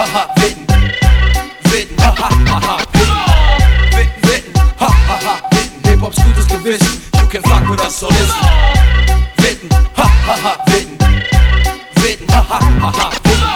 haha, Witten. Witten, haha, haha, Witten. Witten, Witten, haha, Witten. Hip-Hops gutes Gewissen, you can fuck with us Solisten. Witten, haha, Witten. Witten, haha, haha, Witten.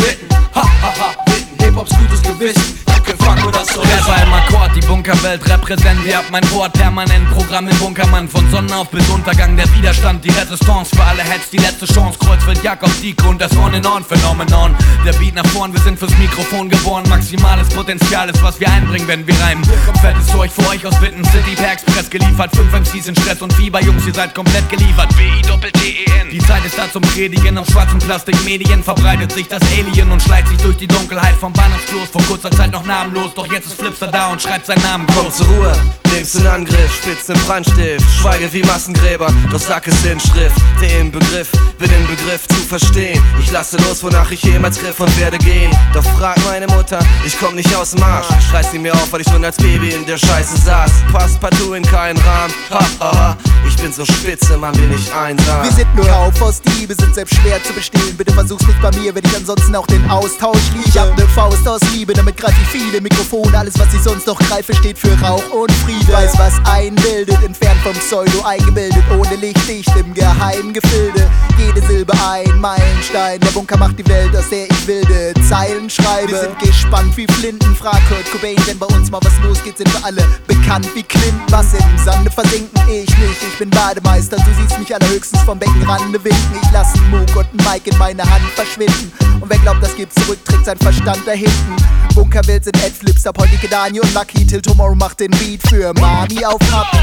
Witten, haha, Witten. Hip-Hops gutes Gewissen, you can fuck with us Solisten. Rapper im Akkord, die Bunker Bunkerwelt repräsent. Ihr habt mein Wort permanent. Programm im Bunkermann. Von Sonnenauf bis Untergang der Widerstand. Die Resistance für alle Heads, die letzte Chance. Kreuzfeld, Jakob, Diko und das On-and-On-Phänomenon. Der Beat nach vorn, wir sind fürs Mikrofon geboren. Maximales Potenzial ist, was wir einbringen, wenn wir reimen. Fettes Zeug für euch aus Witten City per Express geliefert. Fünf MCs in Stress und Fieber, Jungs, ihr seid komplett geliefert. B-I-Doppel-T-E-N. Die Zeit ist da zum Predigen. Auf schwarzen Plastikmedien verbreitet sich das Alien und schleicht sich durch die Dunkelheit vom Bahnhofsklos. Vor kurzer Zeit noch namenlos doch jetzt ist Flipster da und schreibt seinen Namen Komm zur Ruhe, nimmst in Angriff, spitz den Brandstift, schweige wie Massengräber, doch sag es in Schrift. Den Begriff, bin im Begriff zu verstehen. Ich lasse los, wonach ich jemals griff und werde gehen. Doch frag meine Mutter, ich komm nicht aus dem Arsch. Schreist sie mir auf, weil ich schon als Baby in der Scheiße saß. Passt partout in keinen Rahmen, ha ha ha. Ich bin so spitze, man bin ich einsam. Wir sind nur auf aus Liebe, sind selbst schwer zu bestehen. Bitte versuch's nicht bei mir, wenn ich ansonsten auch den Austausch liebe. Ich hab ne Faust aus Liebe, damit greif ich viele Mikrofone. Alles, was ich sonst noch greife, steht für Rauch und Friede. Weiß, was einbildet, entfernt vom Pseudo eingebildet. Ohne Licht, dicht im geheimen Gefilde. Jede Silbe ein Meilenstein. Der Bunker macht die Welt, aus der ich wilde Zeilen schreibe. Wir sind gespannt wie Flinten, frag Kurt Cobain. Wenn bei uns mal was losgeht, sind wir alle bekannt wie Clinton. Was im Sande versinken, ich nicht. Ich bin Bademeister, du siehst mich allerhöchstens vom Beckenrande winken. Ich lass einen Moog und einen Mike in meine Hand verschwinden. Und wer glaubt, das gibt's zurück, trägt sein Verstand da hinten. Bunkerwelt sind Ed Flips, heute Daniel und Lucky. Till Tomorrow macht den Beat für Mami auf Happy.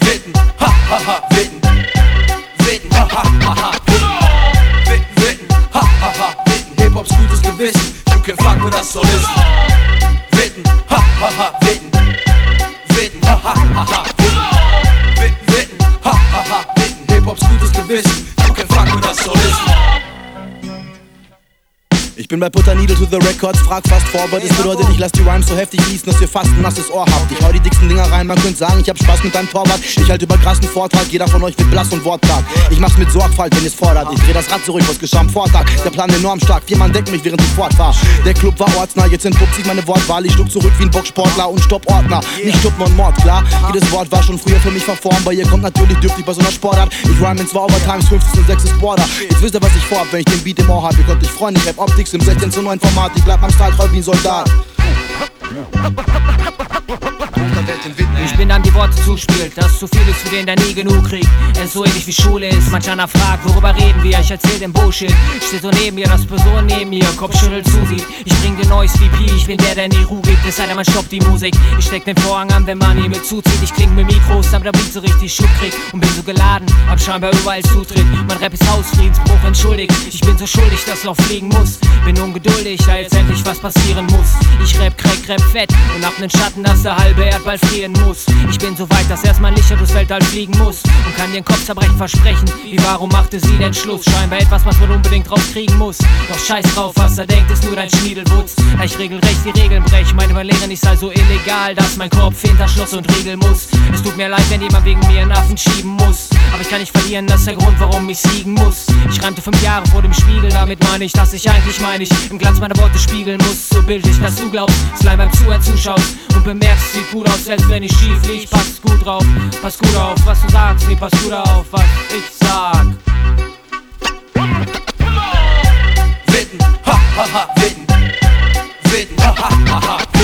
Witten, ha ha ha, Witten. Witten, ha ha ha Witten. Witten, ha ha ha, Witten. Hip-Hops gutes Gewissen, you can fuck with us Solisten. Witten, ha ha ha, Witten. Witten, ha ha ha ha, Witten. Witten, ha ha ha, Witten. Hip-Hops gutes Gewissen, Ich bin bei Putter Needle to the Records, frag fast forward. Das bedeutet, ich lass die Rhymes so heftig fließen, dass ihr fast ein nasses Ohr habt. Ich hau die dicksten Dinger rein, man könnte sagen, ich hab Spaß mit deinem Torwart. Ich halt über krassen Vortrag, jeder von euch wird blass und wortkarg. Ich mach's mit Sorgfalt, wenn ihr's fordert. Ich dreh das Rad zurück, was geschah am Vortag. Der Plan enorm stark, vier Mann decken mich, während ich fortfahr. Der Club war ortsnah, jetzt entpuppt sich meine Wortwahl. Ich schluck zurück wie ein Boxsportler und stopp Ordner. Nicht Stuppen und Mord, klar. Jedes Wort war schon früher für mich verformbar. Ihr kommt natürlich dürftig bei so einer Sportart. Ich rhyme in zwei Overtimes, 15 und 6 ist Border. Jetzt wisst ihr, was ich vorhab, wenn ich den Beat im Ohr hab. Ihr könnt euch freuen, ich rap Optics im 16 zu 9 Format. Ich bleib am Start treu wie ein Soldat. Ich bin dann die Worte zuspielt, dass zu viel ist für den, der nie genug kriegt. Es so ähnlich wie Schule ist. Manch einer fragt, worüber reden wir? Ich erzähl den Bullshit. Steht so neben mir, das Person neben mir, Kopf schüttelt zusieht. Ich bring den neues VP, ich bin der, der nie Ruhe gibt. Es sei denn, man stoppt die Musik. Ich steck den Vorhang an, wenn man hier mit zuzieht. Ich kling mit Mikros, damit der Beat so richtig Schub kriegt. Und bin so geladen, hab scheinbar überall Zutritt. Mein Rap ist Hausfriedensbruch, entschuldigt. Ich bin so schuldig, dass noch fliegen muss. Bin ungeduldig, da jetzt endlich was passieren muss. Ich rap, crack, rap fett und hab nen Schatten, dass der halbe Erdball frieren muss. Ich bin so weit, dass erstmal Lichter durchs Weltall fliegen muss. Und kann den Kopf zerbrechen, versprechen. Wie warum machte sie den Schluss? Scheinbar etwas, was man unbedingt rauskriegen muss. Doch scheiß drauf, was er denkt, ist nur dein Schniedelwutz. Ich regelrecht die Regeln brech. Meine Überlehrerin, ich sei so illegal, dass mein Kopf hinter Schloss und Riegel muss. Es tut mir leid, wenn jemand wegen mir einen Affen schieben muss. Aber ich kann nicht verlieren, das ist der Grund, warum ich siegen muss. Ich reimte fünf Jahre vor dem Spiegel, damit meine ich, dass ich eigentlich meine ich im Glanz meiner Worte spiegeln muss. So bildlich, dass du glaubst, Slime beim Zuhören zuschaust und bemerkst, sieht gut aus, selbst wenn ich schief. Pass gut drauf, pass gut auf, was du sagst, nee, pass gut auf, was ich sag. Witten, ha ha ha, Witten. Witten, ha ha ha ha,